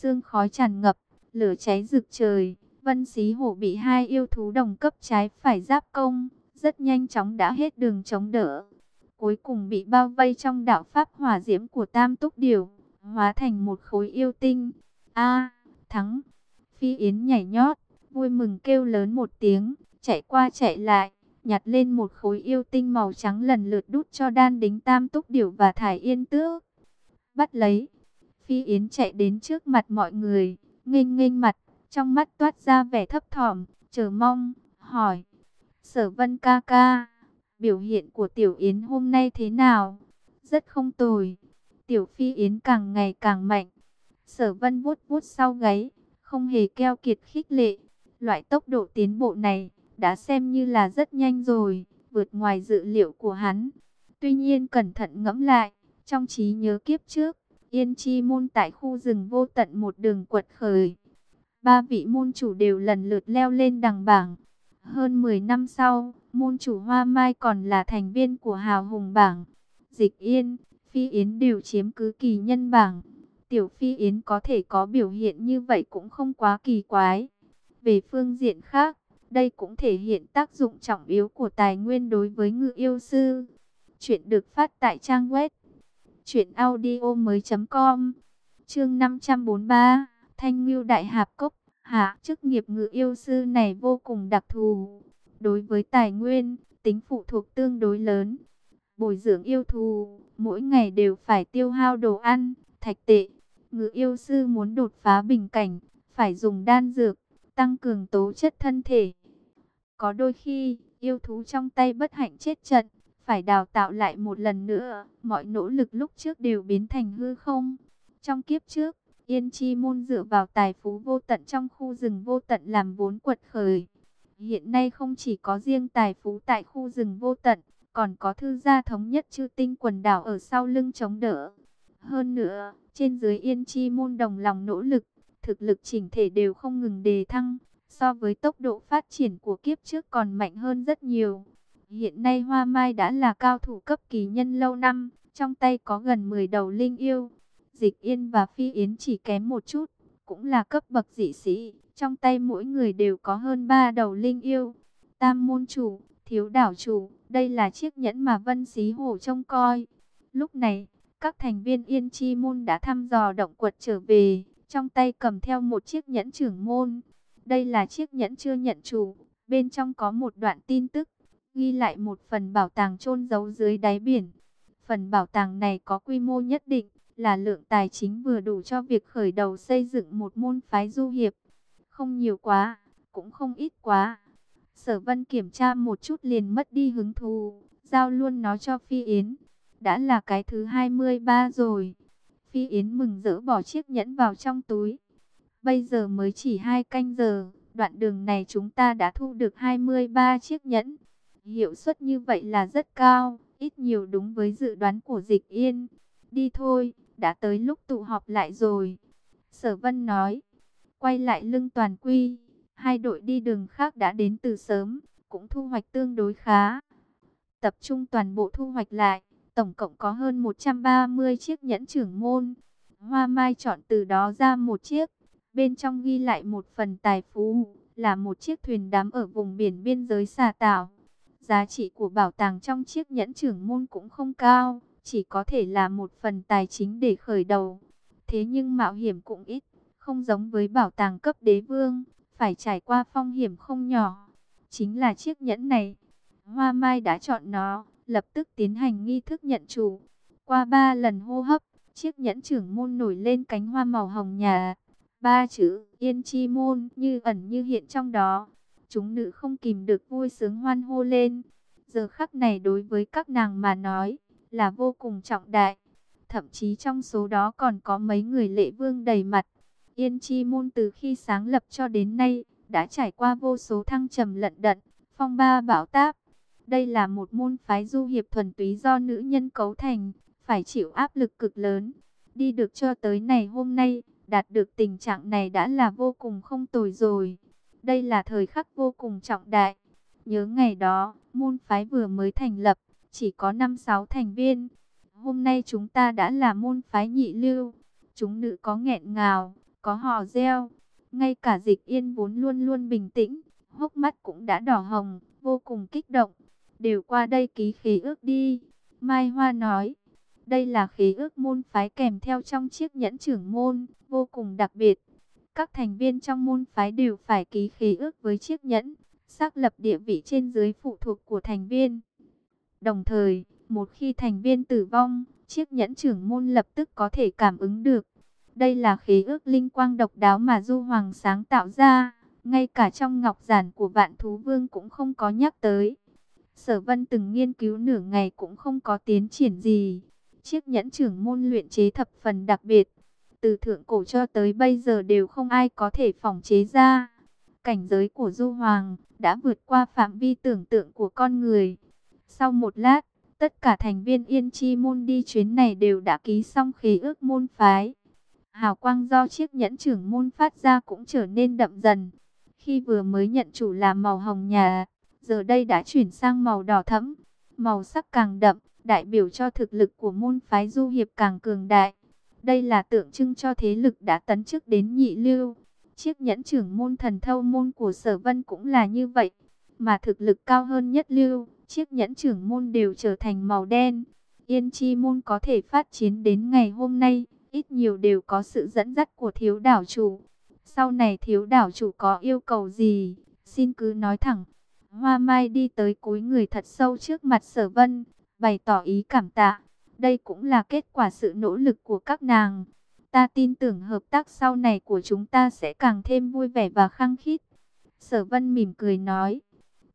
sương khói tràn ngập, lửa cháy rực trời. Vân Xí Hổ bị hai yêu thú đồng cấp trái phải giáp công, rất nhanh chóng đã hết đường chống đỡ. Cuối cùng bị bao vây trong đạo pháp hỏa diễm của Tam Túc Điều, hóa thành một khối yêu tinh. A, thắng! Phi Yến nhảy nhót, vui mừng kêu lớn một tiếng, chạy qua chạy lại, nhặt lên một khối yêu tinh màu trắng lần lượt đút cho đan đính Tam Túc Điều và Thải Yên Tước. Bắt lấy! Phi Yến chạy đến trước mặt mọi người, nghênh nghênh mặt, trong mắt toát ra vẻ thấp thỏm, chờ mong, hỏi. Sở vân ca ca, biểu hiện của Tiểu Yến hôm nay thế nào? Rất không tồi. Tiểu Phi Yến càng ngày càng mạnh. Sở vân vuốt vuốt sau gáy, không hề keo kiệt khích lệ. Loại tốc độ tiến bộ này, đã xem như là rất nhanh rồi, vượt ngoài dự liệu của hắn. Tuy nhiên cẩn thận ngẫm lại, trong trí nhớ kiếp trước, Yên Chi môn tại khu rừng vô tận một đường quật khởi, ba vị môn chủ đều lần lượt leo lên đằng bảng. Hơn 10 năm sau, môn chủ Hoa Mai còn là thành viên của Hào Hùng bảng. Dịch Yên, Phi Yến đều chiếm cứ kỳ nhân bảng. Tiểu Phi Yến có thể có biểu hiện như vậy cũng không quá kỳ quái. Về phương diện khác, đây cũng thể hiện tác dụng trọng yếu của tài nguyên đối với ngự yêu sư. Chuyện được phát tại trang web chuyện audio mới.com Chương 543 Thanh Ngưu Đại Hạp Cốc, hạ chức nghiệp ngự yêu sư này vô cùng đặc thù. Đối với tài nguyên, tính phụ thuộc tương đối lớn. Bồi dưỡng yêu thù, mỗi ngày đều phải tiêu hao đồ ăn, thạch tệ. Ngự yêu sư muốn đột phá bình cảnh, phải dùng đan dược, tăng cường tố chất thân thể. Có đôi khi, yêu thú trong tay bất hạnh chết trận, phải đào tạo lại một lần nữa. Mọi nỗ lực lúc trước đều biến thành hư không. Trong kiếp trước, Yên Chi Môn dựa vào tài phú vô tận trong khu rừng vô tận làm vốn quật khởi. Hiện nay không chỉ có riêng tài phú tại khu rừng vô tận, còn có thư gia thống nhất chư tinh quần đảo ở sau lưng chống đỡ. Hơn nữa, trên dưới Yên Chi Môn đồng lòng nỗ lực, thực lực chỉnh thể đều không ngừng đề thăng, so với tốc độ phát triển của kiếp trước còn mạnh hơn rất nhiều. Hiện nay Hoa Mai đã là cao thủ cấp kỳ nhân lâu năm, trong tay có gần 10 đầu linh yêu, Dịch Yên và Phi Yến chỉ kém một chút, cũng là cấp bậc dị sĩ, trong tay mỗi người đều có hơn ba đầu linh yêu. Tam môn chủ, thiếu đảo chủ, đây là chiếc nhẫn mà Vân Xí Hổ trông coi. Lúc này, các thành viên Yên Chi môn đã thăm dò động quật trở về, trong tay cầm theo một chiếc nhẫn trưởng môn. Đây là chiếc nhẫn chưa nhận chủ, bên trong có một đoạn tin tức, ghi lại một phần bảo tàng chôn giấu dưới đáy biển. Phần bảo tàng này có quy mô nhất định, là lượng tài chính vừa đủ cho việc khởi đầu xây dựng một môn phái du hiệp. Không nhiều quá, cũng không ít quá. Sở vân kiểm tra một chút liền mất đi hứng thú, giao luôn nó cho Phi Yến. Đã là cái thứ 23 rồi. Phi Yến mừng rỡ bỏ chiếc nhẫn vào trong túi. Bây giờ mới chỉ hai canh giờ, đoạn đường này chúng ta đã thu được 23 chiếc nhẫn. Hiệu suất như vậy là rất cao, ít nhiều đúng với dự đoán của dịch yên. Đi thôi, đã tới lúc tụ họp lại rồi. Sở Vân nói, quay lại lưng toàn quy, hai đội đi đường khác đã đến từ sớm, cũng thu hoạch tương đối khá. Tập trung toàn bộ thu hoạch lại, tổng cộng có hơn 130 chiếc nhẫn trưởng môn. Hoa Mai chọn từ đó ra một chiếc, bên trong ghi lại một phần tài phú, là một chiếc thuyền đám ở vùng biển biên giới xà tảo. Giá trị của bảo tàng trong chiếc nhẫn trưởng môn cũng không cao, chỉ có thể là một phần tài chính để khởi đầu. Thế nhưng mạo hiểm cũng ít, không giống với bảo tàng cấp đế vương, phải trải qua phong hiểm không nhỏ. Chính là chiếc nhẫn này. Hoa Mai đã chọn nó, lập tức tiến hành nghi thức nhận chủ. Qua ba lần hô hấp, chiếc nhẫn trưởng môn nổi lên cánh hoa màu hồng nhà. Ba chữ Yên Chi Môn như ẩn như hiện trong đó. Chúng nữ không kìm được vui sướng hoan hô lên. Giờ khắc này đối với các nàng mà nói, là vô cùng trọng đại. Thậm chí trong số đó còn có mấy người lệ vương đầy mặt. Yên Chi Môn từ khi sáng lập cho đến nay, đã trải qua vô số thăng trầm lận đận, phong ba bảo táp. Đây là một môn phái du hiệp thuần túy do nữ nhân cấu thành, phải chịu áp lực cực lớn. Đi được cho tới này hôm nay, đạt được tình trạng này đã là vô cùng không tồi rồi. Đây là thời khắc vô cùng trọng đại. Nhớ ngày đó, môn phái vừa mới thành lập, chỉ có 5-6 thành viên. Hôm nay chúng ta đã là môn phái nhị lưu. Chúng nữ có nghẹn ngào, có hò reo. Ngay cả dịch yên vốn luôn luôn bình tĩnh, hốc mắt cũng đã đỏ hồng, vô cùng kích động. Đều qua đây ký khí ước đi. Mai Hoa nói, đây là khí ước môn phái kèm theo trong chiếc nhẫn trưởng môn, vô cùng đặc biệt. Các thành viên trong môn phái đều phải ký khế ước với chiếc nhẫn, xác lập địa vị trên dưới phụ thuộc của thành viên. Đồng thời, một khi thành viên tử vong, chiếc nhẫn trưởng môn lập tức có thể cảm ứng được. Đây là khế ước linh quang độc đáo mà Du Hoàng sáng tạo ra, ngay cả trong ngọc giản của vạn thú vương cũng không có nhắc tới. Sở vân từng nghiên cứu nửa ngày cũng không có tiến triển gì. Chiếc nhẫn trưởng môn luyện chế thập phần đặc biệt. Từ thượng cổ cho tới bây giờ đều không ai có thể phòng chế ra. Cảnh giới của Du Hoàng đã vượt qua phạm vi tưởng tượng của con người. Sau một lát, tất cả thành viên Yên Chi môn đi chuyến này đều đã ký xong khế ước môn phái. Hào quang do chiếc nhẫn trưởng môn phát ra cũng trở nên đậm dần. Khi vừa mới nhận chủ là màu hồng nhà, giờ đây đã chuyển sang màu đỏ thẫm. Màu sắc càng đậm, đại biểu cho thực lực của môn phái du hiệp càng cường đại. Đây là tượng trưng cho thế lực đã tấn chức đến nhị lưu. Chiếc nhẫn trưởng môn thần thâu môn của sở vân cũng là như vậy. Mà thực lực cao hơn nhất lưu, chiếc nhẫn trưởng môn đều trở thành màu đen. Yên chi môn có thể phát chiến đến ngày hôm nay, ít nhiều đều có sự dẫn dắt của thiếu đảo chủ. Sau này thiếu đảo chủ có yêu cầu gì, xin cứ nói thẳng. Hoa Mai đi tới cúi người thật sâu trước mặt sở vân, bày tỏ ý cảm tạ. Đây cũng là kết quả sự nỗ lực của các nàng. Ta tin tưởng hợp tác sau này của chúng ta sẽ càng thêm vui vẻ và khăng khít. Sở vân mỉm cười nói.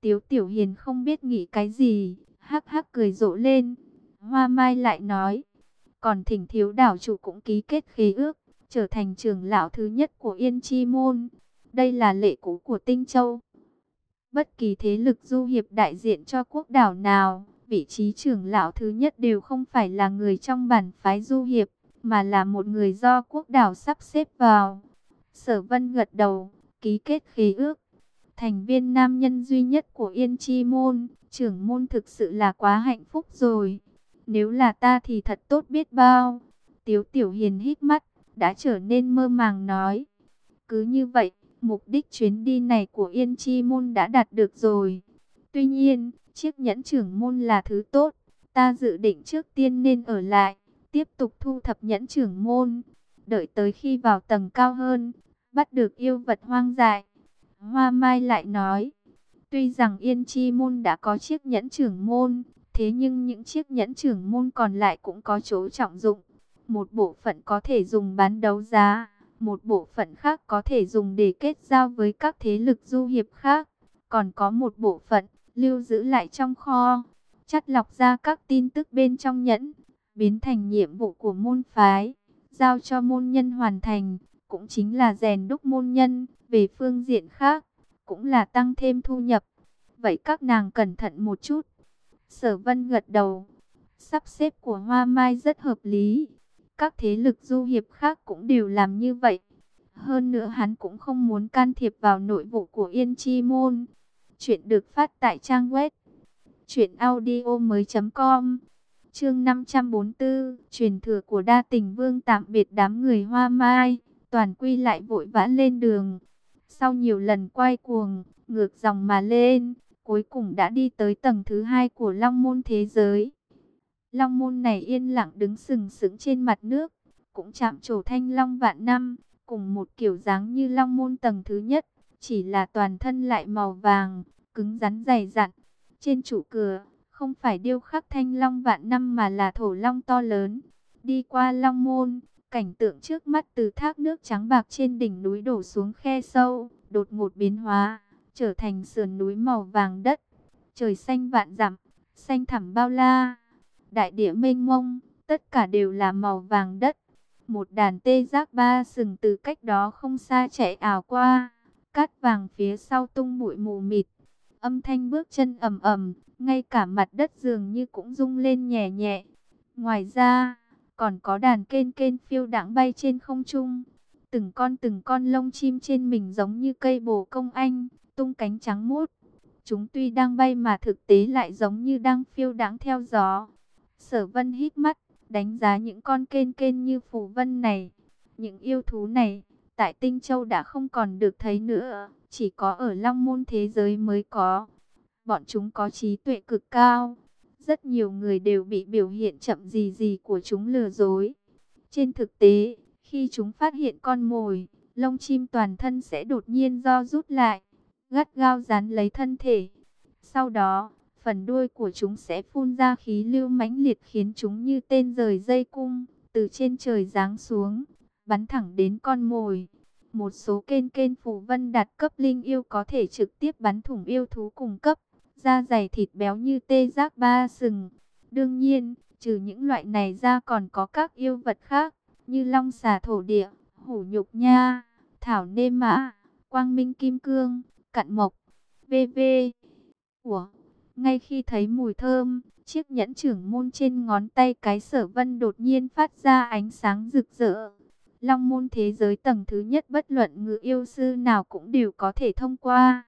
Tiếu Tiểu Hiền không biết nghĩ cái gì, hắc hắc cười rộ lên. Hoa Mai lại nói, còn thỉnh thiếu đảo chủ cũng ký kết khí ước, trở thành trưởng lão thứ nhất của Yên Chi Môn. Đây là lệ cũ của Tinh Châu. Bất kỳ thế lực du hiệp đại diện cho quốc đảo nào, vị trí trưởng lão thứ nhất đều không phải là người trong bản phái du hiệp, mà là một người do quốc đảo sắp xếp vào. Sở Vân gật đầu, ký kết khế ước thành viên nam nhân duy nhất của Yên Chi Môn, trưởng môn thực sự là quá hạnh phúc rồi. Nếu là ta thì thật tốt biết bao. Tiếu Tiểu Hiền hít mắt, đã trở nên mơ màng nói. Cứ như vậy, mục đích chuyến đi này của Yên Chi Môn đã đạt được rồi. Tuy nhiên, chiếc nhẫn trưởng môn là thứ tốt. Ta dự định trước tiên nên ở lại, tiếp tục thu thập nhẫn trưởng môn. Đợi tới khi vào tầng cao hơn, bắt được yêu vật hoang dại Hoa Mai lại nói, tuy rằng Yên Chi Môn đã có chiếc nhẫn trưởng môn, thế nhưng những chiếc nhẫn trưởng môn còn lại cũng có chỗ trọng dụng. Một bộ phận có thể dùng bán đấu giá, một bộ phận khác có thể dùng để kết giao với các thế lực du hiệp khác. Còn có một bộ phận lưu giữ lại trong kho, chắt lọc ra các tin tức bên trong nhẫn, biến thành nhiệm vụ của môn phái, giao cho môn nhân hoàn thành, cũng chính là rèn đúc môn nhân. Về phương diện khác, cũng là tăng thêm thu nhập. Vậy các nàng cẩn thận một chút. Sở vân gật đầu. Sắp xếp của Hoa Mai rất hợp lý. Các thế lực du hiệp khác cũng đều làm như vậy. Hơn nữa hắn cũng không muốn can thiệp vào nội vụ của Yên Chi Môn. Chuyện được phát tại trang web. Chuyện audio mới com Chương 544, truyền thừa của đa tình vương tạm biệt đám người hoa mai, toàn quy lại vội vã lên đường. Sau nhiều lần quay cuồng, ngược dòng mà lên, cuối cùng đã đi tới tầng thứ hai của Long Môn thế giới. Long Môn này yên lặng đứng sừng sững trên mặt nước, cũng chạm trổ thanh long vạn năm, cùng một kiểu dáng như Long Môn tầng thứ nhất, chỉ là toàn thân lại màu vàng, cứng rắn dày dặn. Trên trụ cửa, không phải điêu khắc thanh long vạn năm mà là thổ long to lớn. Đi qua Long Môn, Cảnh tượng trước mắt từ thác nước trắng bạc trên đỉnh núi đổ xuống khe sâu, đột ngột biến hóa, trở thành sườn núi màu vàng đất. Trời xanh vạn dặm, xanh thẳm bao la, đại địa mênh mông, tất cả đều là màu vàng đất. Một đàn tê giác ba sừng từ cách đó không xa chạy ảo qua, cát vàng phía sau tung bụi mù mịt. Âm thanh bước chân ầm ầm, ngay cả mặt đất dường như cũng rung lên nhẹ nhẹ. Ngoài ra, còn có đàn kên kên phiêu đãng bay trên không trung. Từng con từng con lông chim trên mình giống như cây bồ công anh, tung cánh trắng muốt. Chúng tuy đang bay mà thực tế lại giống như đang phiêu đãng theo gió. Sở vân hít mắt, đánh giá những con kên kên như phù vân này. Những yêu thú này, tại Tinh Châu đã không còn được thấy nữa, chỉ có ở Long Môn thế giới mới có. Bọn chúng có trí tuệ cực cao, rất nhiều người đều bị biểu hiện chậm gì gì của chúng lừa dối. Trên thực tế, khi chúng phát hiện con mồi, lông chim toàn thân sẽ đột nhiên do rút lại, gắt gao dán lấy thân thể. Sau đó, phần đuôi của chúng sẽ phun ra khí lưu mãnh liệt khiến chúng như tên rời dây cung, từ trên trời giáng xuống, bắn thẳng đến con mồi. Một số kênh kênh phù vân đạt cấp linh yêu có thể trực tiếp bắn thủng yêu thú cùng cấp, da dày thịt béo như tê giác ba sừng. Đương nhiên, trừ những loại này ra còn có các yêu vật khác, như long xà thổ địa, hổ nhục nha, thảo nê mã, quang minh kim cương, cạn mộc, vv. Ủa, ngay khi thấy mùi thơm, chiếc nhẫn trưởng môn trên ngón tay cái sở vân đột nhiên phát ra ánh sáng rực rỡ. Long môn thế giới tầng thứ nhất bất luận ngự yêu sư nào cũng đều có thể thông qua.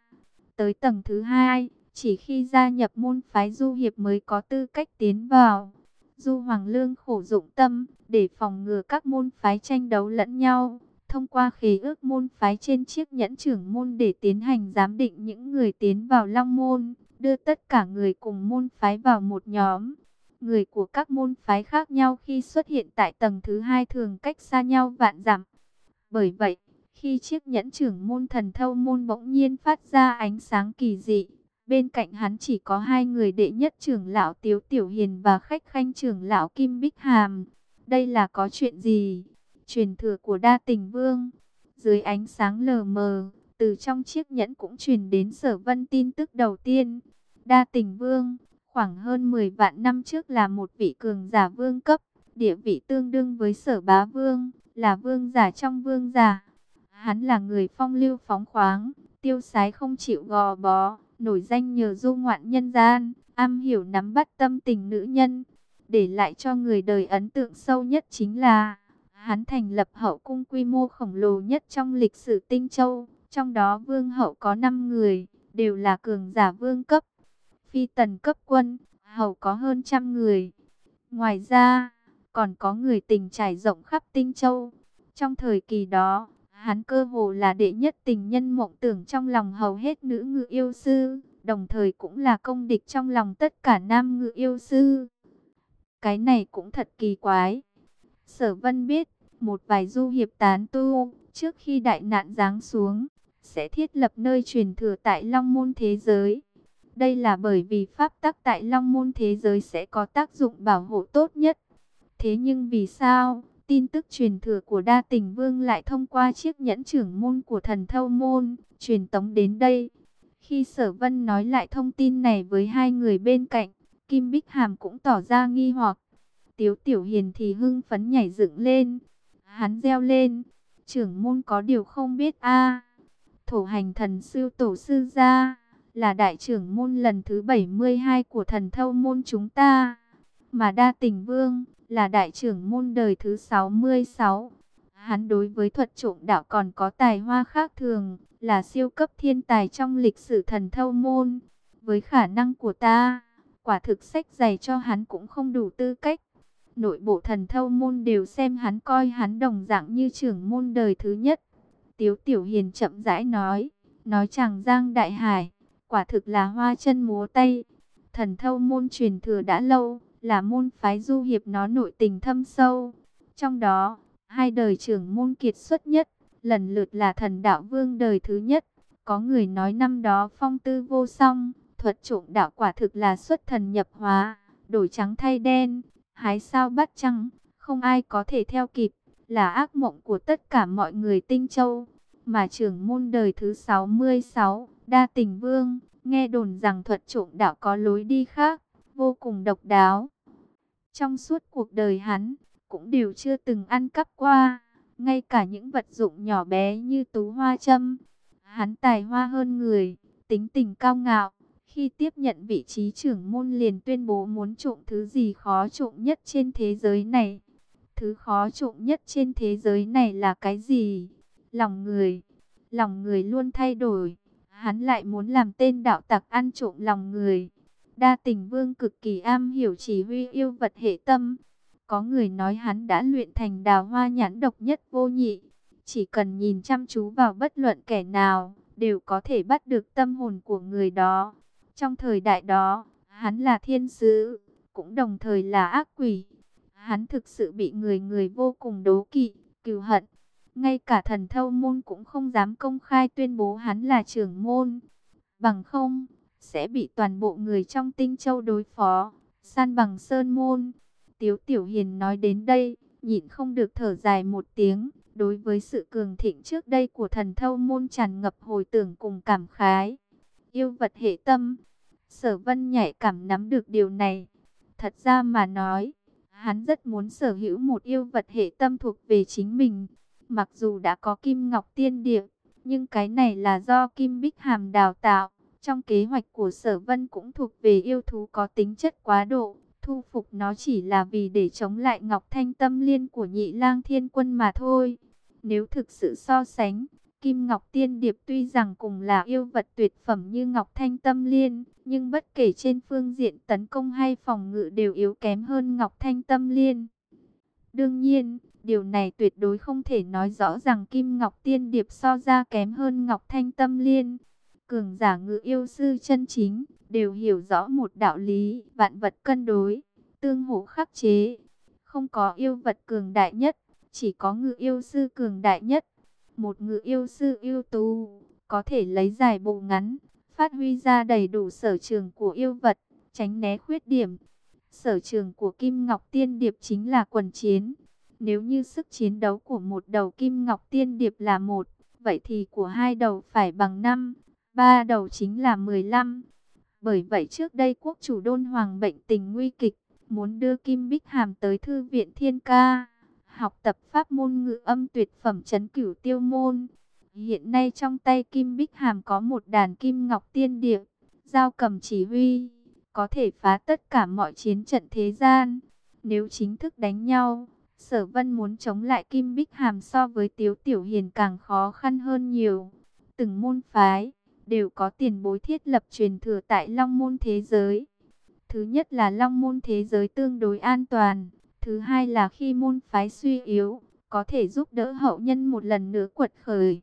Tới tầng thứ hai, chỉ khi gia nhập môn phái du hiệp mới có tư cách tiến vào. Du Hoàng Lương khổ dụng tâm, để phòng ngừa các môn phái tranh đấu lẫn nhau. Thông qua khế ước môn phái trên chiếc nhẫn trưởng môn để tiến hành giám định những người tiến vào Long Môn, đưa tất cả người cùng môn phái vào một nhóm. Người của các môn phái khác nhau khi xuất hiện tại tầng thứ hai thường cách xa nhau vạn dặm. Bởi vậy, khi chiếc nhẫn trưởng môn thần thâu môn bỗng nhiên phát ra ánh sáng kỳ dị, Bên cạnh hắn chỉ có hai người đệ nhất trưởng lão Tiếu Tiểu Hiền và khách khanh trưởng lão Kim Bích Hàm. Đây là có chuyện gì? Truyền thừa của đa tình vương. Dưới ánh sáng lờ mờ, từ trong chiếc nhẫn cũng truyền đến sở vân tin tức đầu tiên. Đa tình vương, khoảng hơn 10 vạn năm trước là một vị cường giả vương cấp, địa vị tương đương với sở bá vương, là vương giả trong vương giả. Hắn là người phong lưu phóng khoáng, tiêu sái không chịu gò bó nổi danh nhờ du ngoạn nhân gian, am hiểu nắm bắt tâm tình nữ nhân. Để lại cho người đời ấn tượng sâu nhất chính là, hắn thành lập hậu cung quy mô khổng lồ nhất trong lịch sử Tinh Châu. Trong đó vương hậu có 5 người, đều là cường giả vương cấp. Phi tần cấp quân, hầu có hơn trăm người. Ngoài ra, còn có người tình trải rộng khắp Tinh Châu. Trong thời kỳ đó, Hắn cơ hồ là đệ nhất tình nhân mộng tưởng trong lòng hầu hết nữ ngự yêu sư, đồng thời cũng là công địch trong lòng tất cả nam ngự yêu sư. Cái này cũng thật kỳ quái. Sở Vân biết, một vài du hiệp tán tu, trước khi đại nạn giáng xuống, sẽ thiết lập nơi truyền thừa tại Long Môn thế giới. Đây là bởi vì pháp tắc tại Long Môn thế giới sẽ có tác dụng bảo hộ tốt nhất. Thế nhưng vì sao, Tin tức truyền thừa của đa tình vương lại thông qua chiếc nhẫn trưởng môn của thần thâu môn, truyền tống đến đây. Khi sở vân nói lại thông tin này với hai người bên cạnh, Kim Bích Hàm cũng tỏ ra nghi hoặc. Tiếu Tiểu Hiền thì hưng phấn nhảy dựng lên. Hắn reo lên, trưởng môn có điều không biết a Thổ hành thần sư tổ sư gia, là đại trưởng môn lần thứ 72 của thần thâu môn chúng ta. Mà đa tình vương, là đại trưởng môn đời thứ 66. Hắn đối với thuật trộm đạo còn có tài hoa khác thường, là siêu cấp thiên tài trong lịch sử thần thâu môn. Với khả năng của ta, quả thực sách dày cho hắn cũng không đủ tư cách. Nội bộ thần thâu môn đều xem hắn coi hắn đồng dạng như trưởng môn đời thứ nhất. Tiếu Tiểu Hiền chậm rãi nói, nói chàng Giang Đại Hải, quả thực là hoa chân múa tay. Thần thâu môn truyền thừa đã lâu, là môn phái du hiệp nó nội tình thâm sâu. Trong đó, hai đời trưởng môn kiệt xuất nhất, lần lượt là thần đạo vương đời thứ nhất. Có người nói năm đó phong tư vô song, thuật trộm đạo quả thực là xuất thần nhập hóa, đổi trắng thay đen, hái sao bắt trăng, không ai có thể theo kịp, là ác mộng của tất cả mọi người tinh châu. Mà trưởng môn đời thứ 66, đa tình vương, nghe đồn rằng thuật trộm đạo có lối đi khác, vô cùng độc đáo. Trong suốt cuộc đời hắn, cũng đều chưa từng ăn cắp qua, ngay cả những vật dụng nhỏ bé như tú hoa châm. Hắn tài hoa hơn người, tính tình cao ngạo, khi tiếp nhận vị trí trưởng môn liền tuyên bố muốn trộm thứ gì khó trộm nhất trên thế giới này. Thứ khó trộm nhất trên thế giới này là cái gì? Lòng người. Lòng người luôn thay đổi. Hắn lại muốn làm tên đạo tặc ăn trộm lòng người. Đa tình vương cực kỳ am hiểu chỉ huy yêu vật hệ tâm. Có người nói hắn đã luyện thành đào hoa nhãn độc nhất vô nhị. chỉ cần nhìn chăm chú vào bất luận kẻ nào, đều có thể bắt được tâm hồn của người đó. Trong thời đại đó, hắn là thiên sứ, cũng đồng thời là ác quỷ. Hắn thực sự bị người người vô cùng đố kỵ, cừu hận. Ngay cả thần thâu môn cũng không dám công khai tuyên bố hắn là trưởng môn. Bằng không, sẽ bị toàn bộ người trong tinh châu đối phó, san bằng sơn môn. Tiếu Tiểu Hiền nói đến đây, nhịn không được thở dài một tiếng. Đối với sự cường thịnh trước đây của thần thâu môn tràn ngập hồi tưởng cùng cảm khái. Yêu vật hệ tâm. Sở vân nhạy cảm nắm được điều này. Thật ra mà nói, hắn rất muốn sở hữu một yêu vật hệ tâm thuộc về chính mình. Mặc dù đã có kim ngọc tiên địa, nhưng cái này là do kim bích hàm đào tạo. Trong kế hoạch của sở vân cũng thuộc về yêu thú có tính chất quá độ. Thu phục nó chỉ là vì để chống lại ngọc thanh tâm liên của nhị lang thiên quân mà thôi. Nếu thực sự so sánh, Kim Ngọc Tiên Điệp tuy rằng cùng là yêu vật tuyệt phẩm như Ngọc Thanh Tâm Liên, nhưng bất kể trên phương diện tấn công hay phòng ngự đều yếu kém hơn Ngọc Thanh Tâm Liên. Đương nhiên, điều này tuyệt đối không thể nói rõ rằng Kim Ngọc Tiên Điệp so ra kém hơn Ngọc Thanh Tâm Liên. Cường giả ngự yêu sư chân chính, đều hiểu rõ một đạo lý, vạn vật cân đối, tương hỗ khắc chế. Không có yêu vật cường đại nhất, chỉ có ngự yêu sư cường đại nhất. Một ngự yêu sư yêu tú, có thể lấy dài bộ ngắn, phát huy ra đầy đủ sở trường của yêu vật, tránh né khuyết điểm. Sở trường của Kim Ngọc Tiên Điệp chính là quần chiến. Nếu như sức chiến đấu của một đầu Kim Ngọc Tiên Điệp là một, vậy thì của hai đầu phải bằng năm, ba đầu chính là 15. Bởi vậy trước đây quốc chủ đôn hoàng bệnh tình nguy kịch, muốn đưa Kim Bích Hàm tới thư viện Thiên Ca học tập pháp môn ngữ âm tuyệt phẩm chấn cửu tiêu môn. Hiện nay trong tay Kim Bích Hàm có một đàn kim ngọc tiên điệp, giao cầm chỉ huy, có thể phá tất cả mọi chiến trận thế gian. Nếu chính thức đánh nhau, Sở Vân muốn chống lại Kim Bích Hàm so với Tiếu Tiểu Hiền càng khó khăn hơn nhiều. Từng môn phái đều có tiền bối thiết lập truyền thừa tại Long môn thế giới. Thứ nhất là Long môn thế giới tương đối an toàn, Thứ hai là khi môn phái suy yếu, có thể giúp đỡ hậu nhân một lần nữa quật khởi.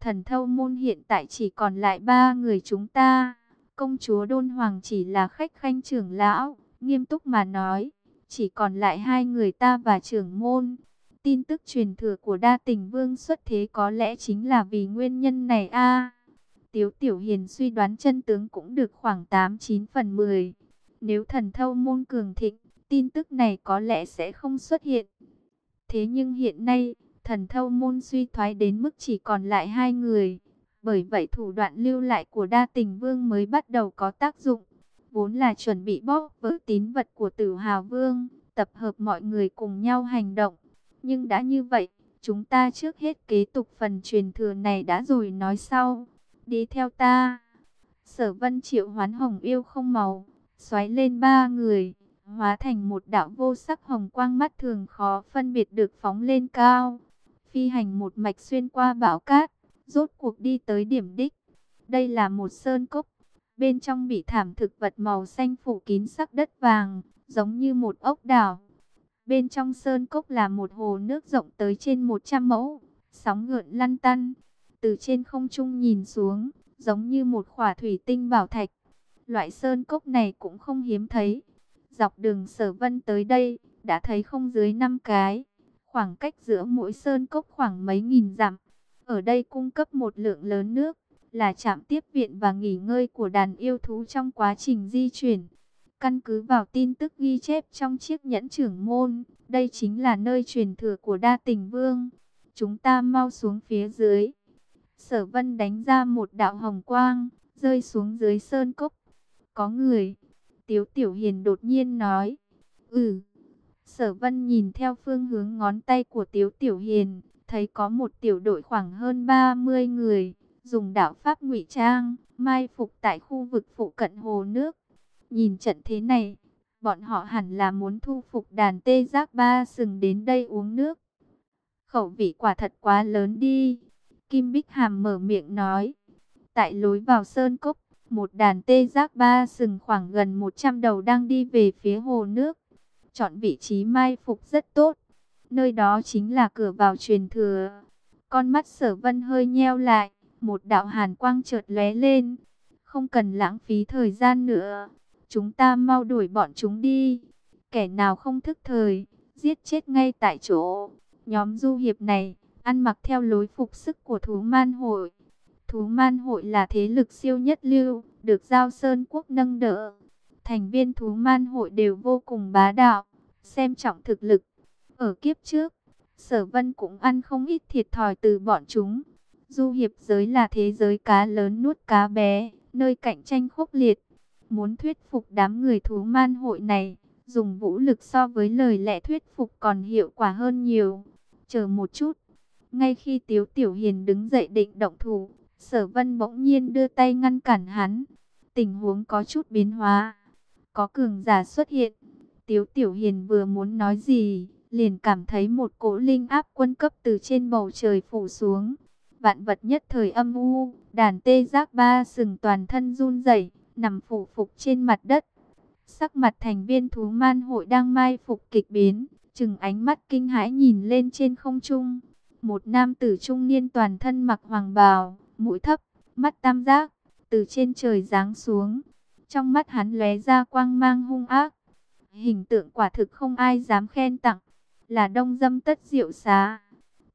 Thần thâu môn hiện tại chỉ còn lại ba người chúng ta. Công chúa Đôn Hoàng chỉ là khách khanh trưởng lão, nghiêm túc mà nói. Chỉ còn lại hai người ta và trưởng môn. Tin tức truyền thừa của đa tình vương xuất thế có lẽ chính là vì nguyên nhân này a Tiếu Tiểu Hiền suy đoán chân tướng cũng được khoảng 8-9 phần 10. Nếu thần thâu môn cường thịnh, tin tức này có lẽ sẽ không xuất hiện. Thế nhưng hiện nay, thần thâu môn suy thoái đến mức chỉ còn lại hai người. Bởi vậy thủ đoạn lưu lại của đa tình vương mới bắt đầu có tác dụng. Vốn là chuẩn bị bóp vỡ tín vật của tử hào vương, tập hợp mọi người cùng nhau hành động. Nhưng đã như vậy, chúng ta trước hết kế tục phần truyền thừa này đã rồi nói sau. Đi theo ta. Sở vân triệu hoán hồng yêu không màu, xoáy lên ba người hóa thành một đạo vô sắc hồng quang mắt thường khó phân biệt được phóng lên cao. Phi hành một mạch xuyên qua bão cát, rốt cuộc đi tới điểm đích. Đây là một sơn cốc, bên trong bị thảm thực vật màu xanh phủ kín sắc đất vàng, giống như một ốc đảo. Bên trong sơn cốc là một hồ nước rộng tới trên 100 mẫu, sóng gợn lăn tăn. Từ trên không trung nhìn xuống, giống như một khỏa thủy tinh bảo thạch. Loại sơn cốc này cũng không hiếm thấy Dọc đường sở vân tới đây, đã thấy không dưới 5 cái. Khoảng cách giữa mỗi sơn cốc khoảng mấy nghìn dặm. Ở đây cung cấp một lượng lớn nước, là trạm tiếp viện và nghỉ ngơi của đàn yêu thú trong quá trình di chuyển. Căn cứ vào tin tức ghi chép trong chiếc nhẫn trưởng môn, đây chính là nơi truyền thừa của đa tình vương. Chúng ta mau xuống phía dưới. Sở vân đánh ra một đạo hồng quang, rơi xuống dưới sơn cốc. Có người, Tiếu Tiểu Hiền đột nhiên nói. Ừ. Sở Vân nhìn theo phương hướng ngón tay của Tiếu Tiểu Hiền, thấy có một tiểu đội khoảng hơn 30 người, dùng đạo pháp ngụy trang, mai phục tại khu vực phụ cận hồ nước. Nhìn trận thế này, bọn họ hẳn là muốn thu phục đàn tê giác ba sừng đến đây uống nước. Khẩu vị quả thật quá lớn đi. Kim Bích Hàm mở miệng nói. Tại lối vào sơn cốc, một đàn tê giác ba sừng khoảng gần 100 đầu đang đi về phía hồ nước. Chọn vị trí mai phục rất tốt. Nơi đó chính là cửa vào truyền thừa. Con mắt sở vân hơi nheo lại, một đạo hàn quang chợt lóe lên. Không cần lãng phí thời gian nữa, chúng ta mau đuổi bọn chúng đi. Kẻ nào không thức thời, giết chết ngay tại chỗ. Nhóm du hiệp này, ăn mặc theo lối phục sức của thú man hội. Thú man hội là thế lực siêu nhất lưu, được Giao Sơn Quốc nâng đỡ. Thành viên thú man hội đều vô cùng bá đạo, xem trọng thực lực. Ở kiếp trước, Sở Vân cũng ăn không ít thiệt thòi từ bọn chúng. Du hiệp giới là thế giới cá lớn nuốt cá bé, nơi cạnh tranh khốc liệt. Muốn thuyết phục đám người thú man hội này, dùng vũ lực so với lời lẽ thuyết phục còn hiệu quả hơn nhiều. Chờ một chút, ngay khi Tiếu Tiểu Hiền đứng dậy định động thủ, Sở Vân bỗng nhiên đưa tay ngăn cản hắn. Tình huống có chút biến hóa, có cường giả xuất hiện. Tiếu Tiểu Hiền vừa muốn nói gì, liền cảm thấy một cỗ linh áp quân cấp từ trên bầu trời phủ xuống. Vạn vật nhất thời âm u, đàn tê giác ba sừng toàn thân run rẩy, nằm phủ phục trên mặt đất. Sắc mặt thành viên thú man hội đang mai phục kịch biến, chừng ánh mắt kinh hãi nhìn lên trên không trung. Một nam tử trung niên toàn thân mặc hoàng bào, mũi thấp, mắt tam giác, từ trên trời giáng xuống. Trong mắt hắn lóe ra quang mang hung ác. Hình tượng quả thực không ai dám khen tặng là đông dâm tất diệu xá.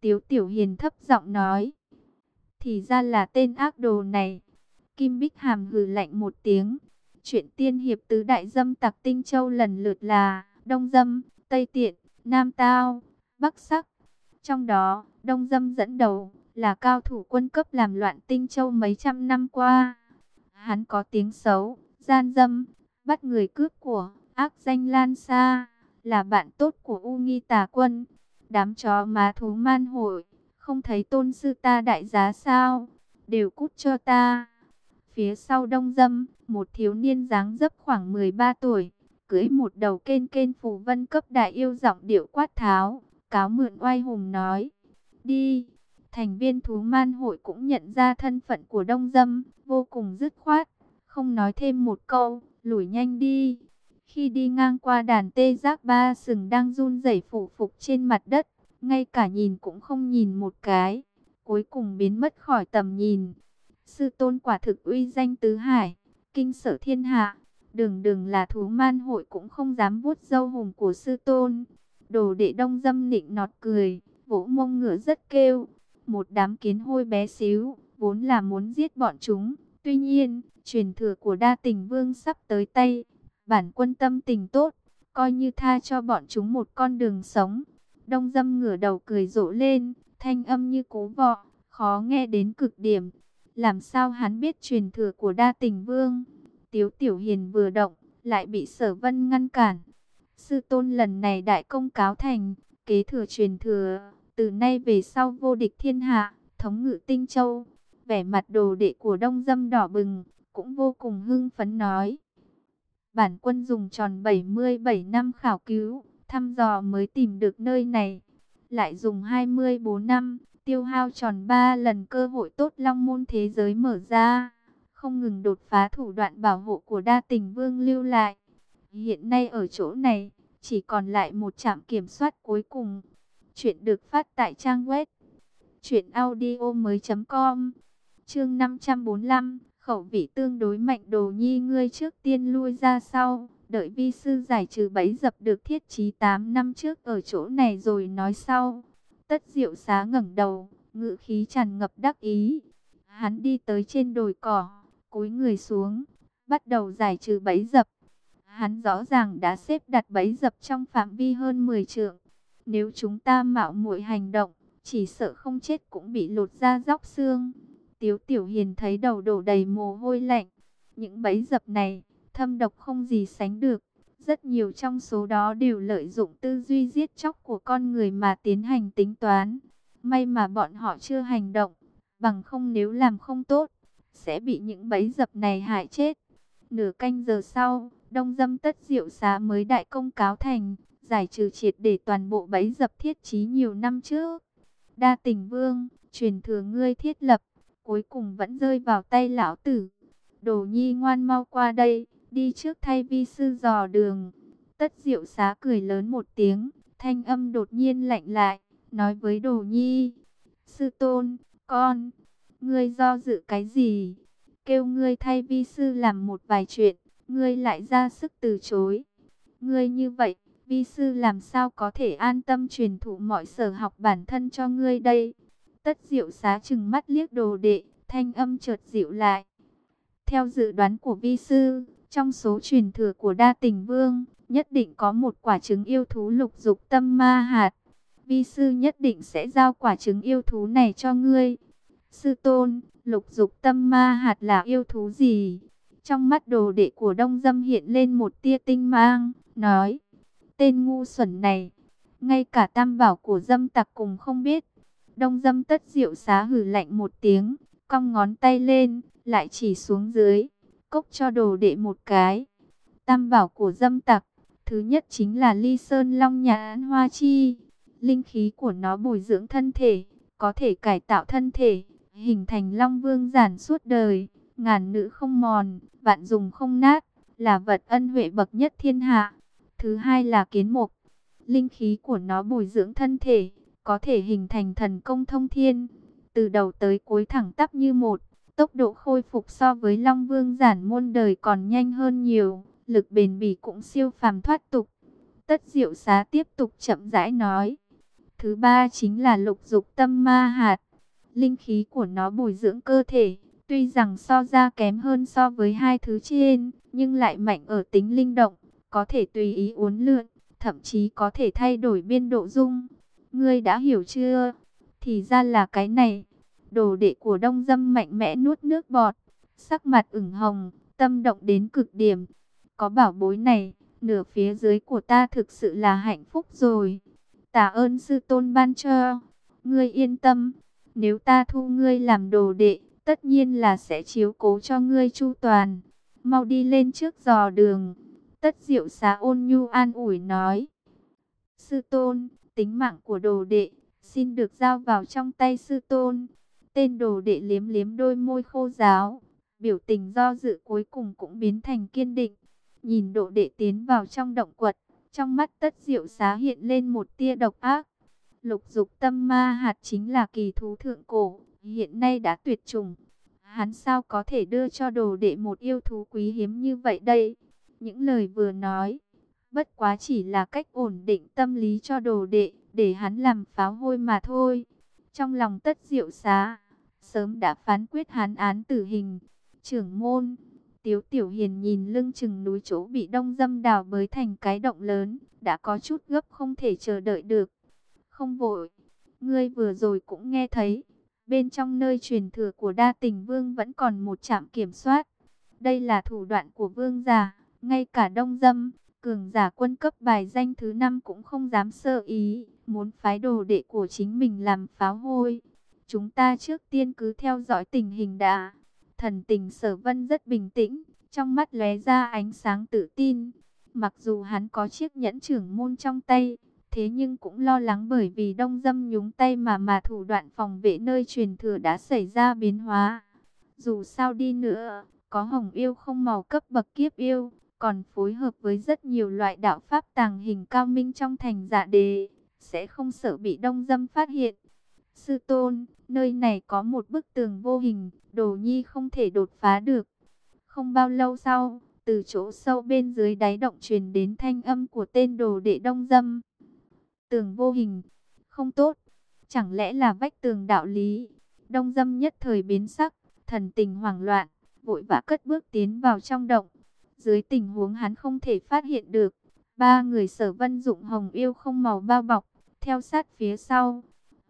Tiếu Tiểu Hiền thấp giọng nói. Thì ra là tên ác đồ này. Kim Bích Hàm hừ lạnh một tiếng. Chuyện tiên hiệp tứ đại dâm tặc tinh châu lần lượt là Đông Dâm, Tây Tiện, Nam Tao, Bắc Sắc. Trong đó, Đông Dâm dẫn đầu là cao thủ quân cấp làm loạn tinh châu mấy trăm năm qua. Hắn có tiếng xấu, gian dâm, bắt người cướp của, ác danh lan xa là bạn tốt của U Nghi Tà Quân. Đám chó má thú man hội, không thấy tôn sư ta đại giá sao, đều cút cho ta. Phía sau đông dâm, một thiếu niên dáng dấp khoảng 13 tuổi, cưỡi một đầu kên kên phù vân cấp đại yêu giọng điệu quát tháo, cáo mượn oai hùng nói, đi. Thành viên thú man hội cũng nhận ra thân phận của đông dâm, vô cùng dứt khoát, không nói thêm một câu, lùi nhanh đi. Khi đi ngang qua đàn tê giác ba sừng đang run rẩy phủ phục trên mặt đất, ngay cả nhìn cũng không nhìn một cái, cuối cùng biến mất khỏi tầm nhìn. Sư tôn quả thực uy danh tứ hải, kinh sở thiên hạ, đường đường là thú man hội cũng không dám vuốt dâu hùng của sư tôn. Đồ đệ đông dâm nịnh nọt cười, vỗ mông ngựa rất kêu, một đám kiến hôi bé xíu, vốn là muốn giết bọn chúng. Tuy nhiên, truyền thừa của đa tình vương sắp tới tay, bản quân tâm tình tốt, coi như tha cho bọn chúng một con đường sống. Đông dâm ngửa đầu cười rộ lên, thanh âm như cố vọ, khó nghe đến cực điểm. Làm sao hắn biết truyền thừa của đa tình vương? Tiếu tiểu hiền vừa động, lại bị sở vân ngăn cản. Sư tôn lần này đại công cáo thành, kế thừa truyền thừa, từ nay về sau vô địch thiên hạ, thống ngự tinh châu. Vẻ mặt đồ đệ của đông dâm đỏ bừng, cũng vô cùng hưng phấn nói. Bản quân dùng tròn 77 năm khảo cứu, thăm dò mới tìm được nơi này. Lại dùng 24 năm, tiêu hao tròn 3 lần cơ hội tốt long môn thế giới mở ra. Không ngừng đột phá thủ đoạn bảo hộ của đa tình vương lưu lại. Hiện nay ở chỗ này, chỉ còn lại một trạm kiểm soát cuối cùng. Chuyện được phát tại trang web chuyện audio mới.com Chương 545 khẩu vị tương đối mạnh đồ nhi ngươi trước tiên lui ra sau, đợi vi sư giải trừ bẫy dập được thiết trí 8 năm trước ở chỗ này rồi nói sau. Tất diệu xá ngẩng đầu, ngự khí tràn ngập đắc ý. Hắn đi tới trên đồi cỏ, cúi người xuống, bắt đầu giải trừ bẫy dập. Hắn rõ ràng đã xếp đặt bẫy dập trong phạm vi hơn 10 trượng. Nếu chúng ta mạo muội hành động, chỉ sợ không chết cũng bị lột ra róc xương. Tiếu Tiểu Hiền thấy đầu đổ đầy mồ hôi lạnh. Những bẫy dập này, thâm độc không gì sánh được. Rất nhiều trong số đó đều lợi dụng tư duy giết chóc của con người mà tiến hành tính toán. May mà bọn họ chưa hành động, bằng không nếu làm không tốt, sẽ bị những bẫy dập này hại chết. Nửa canh giờ sau, đông dâm tất diệu xá mới đại công cáo thành, giải trừ triệt để toàn bộ bẫy dập thiết trí nhiều năm trước. Đa tình vương, truyền thừa ngươi thiết lập, cuối cùng vẫn rơi vào tay lão tử. Đồ nhi ngoan mau qua đây, đi trước thay vi sư dò đường. Tất diệu xá cười lớn một tiếng, thanh âm đột nhiên lạnh lại, nói với đồ nhi. Sư tôn, con, ngươi do dự cái gì? Kêu ngươi thay vi sư làm một vài chuyện, ngươi lại ra sức từ chối. Ngươi như vậy, vi sư làm sao có thể an tâm truyền thụ mọi sở học bản thân cho ngươi đây? Tất diệu xá chừng mắt liếc đồ đệ, thanh âm chợt dịu lại. Theo dự đoán của vi sư, trong số truyền thừa của đa tình vương, nhất định có một quả trứng yêu thú lục dục tâm ma hạt. Vi sư nhất định sẽ giao quả trứng yêu thú này cho ngươi. Sư tôn, lục dục tâm ma hạt là yêu thú gì? Trong mắt đồ đệ của đông dâm hiện lên một tia tinh mang, nói. Tên ngu xuẩn này, ngay cả tam bảo của dâm tặc cùng không biết. Đông dâm tất diệu xá hử lạnh một tiếng, cong ngón tay lên, lại chỉ xuống dưới, cốc cho đồ đệ một cái. Tam bảo của dâm tặc, thứ nhất chính là ly sơn long nhãn hoa chi. Linh khí của nó bồi dưỡng thân thể, có thể cải tạo thân thể, hình thành long vương giản suốt đời, ngàn nữ không mòn, vạn dùng không nát, là vật ân huệ bậc nhất thiên hạ. Thứ hai là kiến mục, linh khí của nó bồi dưỡng thân thể, có thể hình thành thần công thông thiên, từ đầu tới cuối thẳng tắp như một, tốc độ khôi phục so với Long Vương giản môn đời còn nhanh hơn nhiều, lực bền bỉ cũng siêu phàm thoát tục. Tất diệu xá tiếp tục chậm rãi nói. Thứ ba chính là lục dục tâm ma hạt. Linh khí của nó bồi dưỡng cơ thể, tuy rằng so ra kém hơn so với hai thứ trên, nhưng lại mạnh ở tính linh động, có thể tùy ý uốn lượn, thậm chí có thể thay đổi biên độ dung. Ngươi đã hiểu chưa? Thì ra là cái này. Đồ đệ của đông dâm mạnh mẽ nuốt nước bọt, sắc mặt ửng hồng, tâm động đến cực điểm. Có bảo bối này, nửa phía dưới của ta thực sự là hạnh phúc rồi. Tạ ơn sư tôn ban cho. Ngươi yên tâm, nếu ta thu ngươi làm đồ đệ, tất nhiên là sẽ chiếu cố cho ngươi chu toàn. Mau đi lên trước dò đường. Tất diệu xá ôn nhu an ủi nói. Sư tôn, tính mạng của đồ đệ, xin được giao vào trong tay sư tôn. Tên đồ đệ liếm liếm đôi môi khô giáo, biểu tình do dự cuối cùng cũng biến thành kiên định. Nhìn đồ đệ tiến vào trong động quật, trong mắt tất diệu xá hiện lên một tia độc ác. Lục dục tâm ma hạt chính là kỳ thú thượng cổ, hiện nay đã tuyệt chủng. Hắn sao có thể đưa cho đồ đệ một yêu thú quý hiếm như vậy đây? Những lời vừa nói, bất quá chỉ là cách ổn định tâm lý cho đồ đệ, để hắn làm pháo hôi mà thôi. Trong lòng tất diệu xá, sớm đã phán quyết hắn án tử hình. Trưởng môn, Tiếu Tiểu Hiền nhìn lưng chừng núi chỗ bị đông dâm đào bới thành cái động lớn, đã có chút gấp không thể chờ đợi được. Không vội, ngươi vừa rồi cũng nghe thấy, bên trong nơi truyền thừa của đa tình vương vẫn còn một trạm kiểm soát. Đây là thủ đoạn của vương già, ngay cả đông dâm, cường giả quân cấp bài danh thứ năm cũng không dám sơ ý, muốn phái đồ đệ của chính mình làm pháo hôi. Chúng ta trước tiên cứ theo dõi tình hình đã. Thần tình sở vân rất bình tĩnh, trong mắt lóe ra ánh sáng tự tin. Mặc dù hắn có chiếc nhẫn trưởng môn trong tay, thế nhưng cũng lo lắng bởi vì đông dâm nhúng tay mà mà thủ đoạn phòng vệ nơi truyền thừa đã xảy ra biến hóa. Dù sao đi nữa, có hồng yêu không màu cấp bậc kiếp yêu, còn phối hợp với rất nhiều loại đạo pháp tàng hình cao minh trong thành dạ đề, sẽ không sợ bị đông dâm phát hiện. Sư tôn, nơi này có một bức tường vô hình, đồ nhi không thể đột phá được. Không bao lâu sau, từ chỗ sâu bên dưới đáy động truyền đến thanh âm của tên đồ đệ đông dâm. Tường vô hình, không tốt, chẳng lẽ là vách tường đạo lý. Đông dâm nhất thời biến sắc, thần tình hoảng loạn, vội vã cất bước tiến vào trong động. Dưới tình huống hắn không thể phát hiện được, ba người sở vân dụng hồng yêu không màu bao bọc, theo sát phía sau.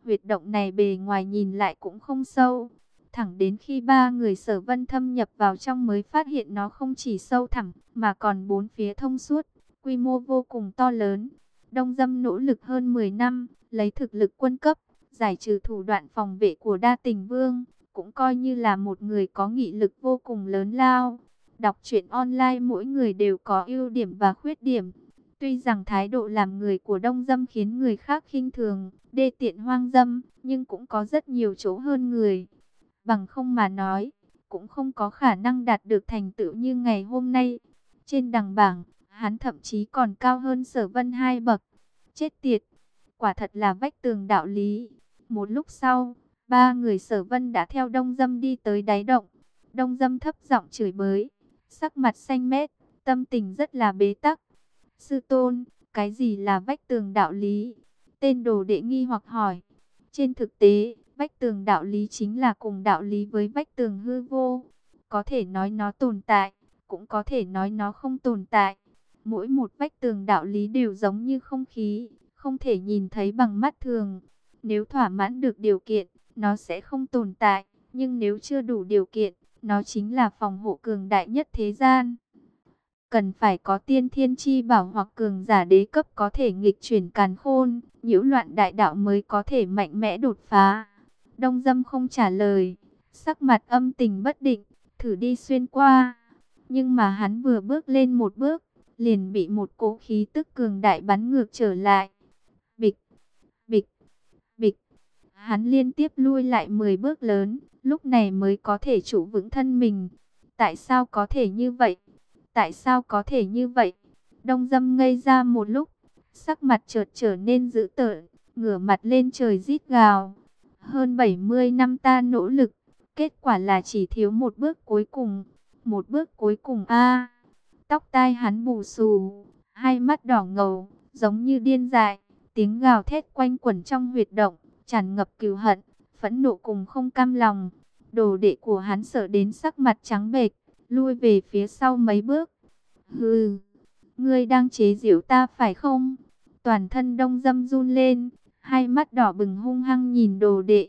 Huyệt động này bề ngoài nhìn lại cũng không sâu. Thẳng đến khi ba người sở vân thâm nhập vào trong mới phát hiện nó không chỉ sâu thẳng, mà còn bốn phía thông suốt, quy mô vô cùng to lớn. Đông dâm nỗ lực hơn 10 năm, lấy thực lực quân cấp, giải trừ thủ đoạn phòng vệ của đa tình vương, cũng coi như là một người có nghị lực vô cùng lớn lao. Đọc truyện online mỗi người đều có ưu điểm và khuyết điểm. Tuy rằng thái độ làm người của đông dâm khiến người khác khinh thường, đê tiện hoang dâm, nhưng cũng có rất nhiều chỗ hơn người. Bằng không mà nói, cũng không có khả năng đạt được thành tựu như ngày hôm nay. Trên đằng bảng, hắn thậm chí còn cao hơn sở vân hai bậc. Chết tiệt, quả thật là vách tường đạo lý. Một lúc sau, Ba người sở vân đã theo đông dâm đi tới đáy động. Đông dâm thấp giọng chửi bới, sắc mặt xanh mét, tâm tình rất là bế tắc. Sư tôn, cái gì là vách tường đạo lý? Tên đồ đệ nghi hoặc hỏi. Trên thực tế, vách tường đạo lý chính là cùng đạo lý với vách tường hư vô. Có thể nói nó tồn tại, cũng có thể nói nó không tồn tại. Mỗi một vách tường đạo lý đều giống như không khí, không thể nhìn thấy bằng mắt thường. Nếu thỏa mãn được điều kiện, nó sẽ không tồn tại. Nhưng nếu chưa đủ điều kiện, nó chính là phòng hộ cường đại nhất thế gian. Cần phải có tiên thiên chi bảo hoặc cường giả đế cấp có thể nghịch chuyển càn khôn, nhiễu loạn đại đạo mới có thể mạnh mẽ đột phá. Đông dâm không trả lời, sắc mặt âm tình bất định, thử đi xuyên qua. Nhưng mà hắn vừa bước lên một bước, liền bị một cỗ khí tức cường đại bắn ngược trở lại. Bịch, bịch, bịch. Hắn liên tiếp lui lại 10 bước lớn, lúc này mới có thể trụ vững thân mình. Tại sao có thể như vậy? Tại sao có thể như vậy? Đông dâm ngây ra một lúc, sắc mặt chợt trở nên dữ tợn, ngửa mặt lên trời rít gào. Hơn 70 năm ta nỗ lực, kết quả là chỉ thiếu một bước cuối cùng. Một bước cuối cùng a Tóc tai hắn bù xù, hai mắt đỏ ngầu, giống như điên dại. Tiếng gào thét quanh quẩn trong huyệt động, tràn ngập cừu hận, phẫn nộ cùng không cam lòng. Đồ đệ của hắn sợ đến sắc mặt trắng bệch, lui về phía sau mấy bước. Hừ, ngươi đang chế giễu ta phải không? Toàn thân đông dâm run lên, hai mắt đỏ bừng hung hăng nhìn đồ đệ.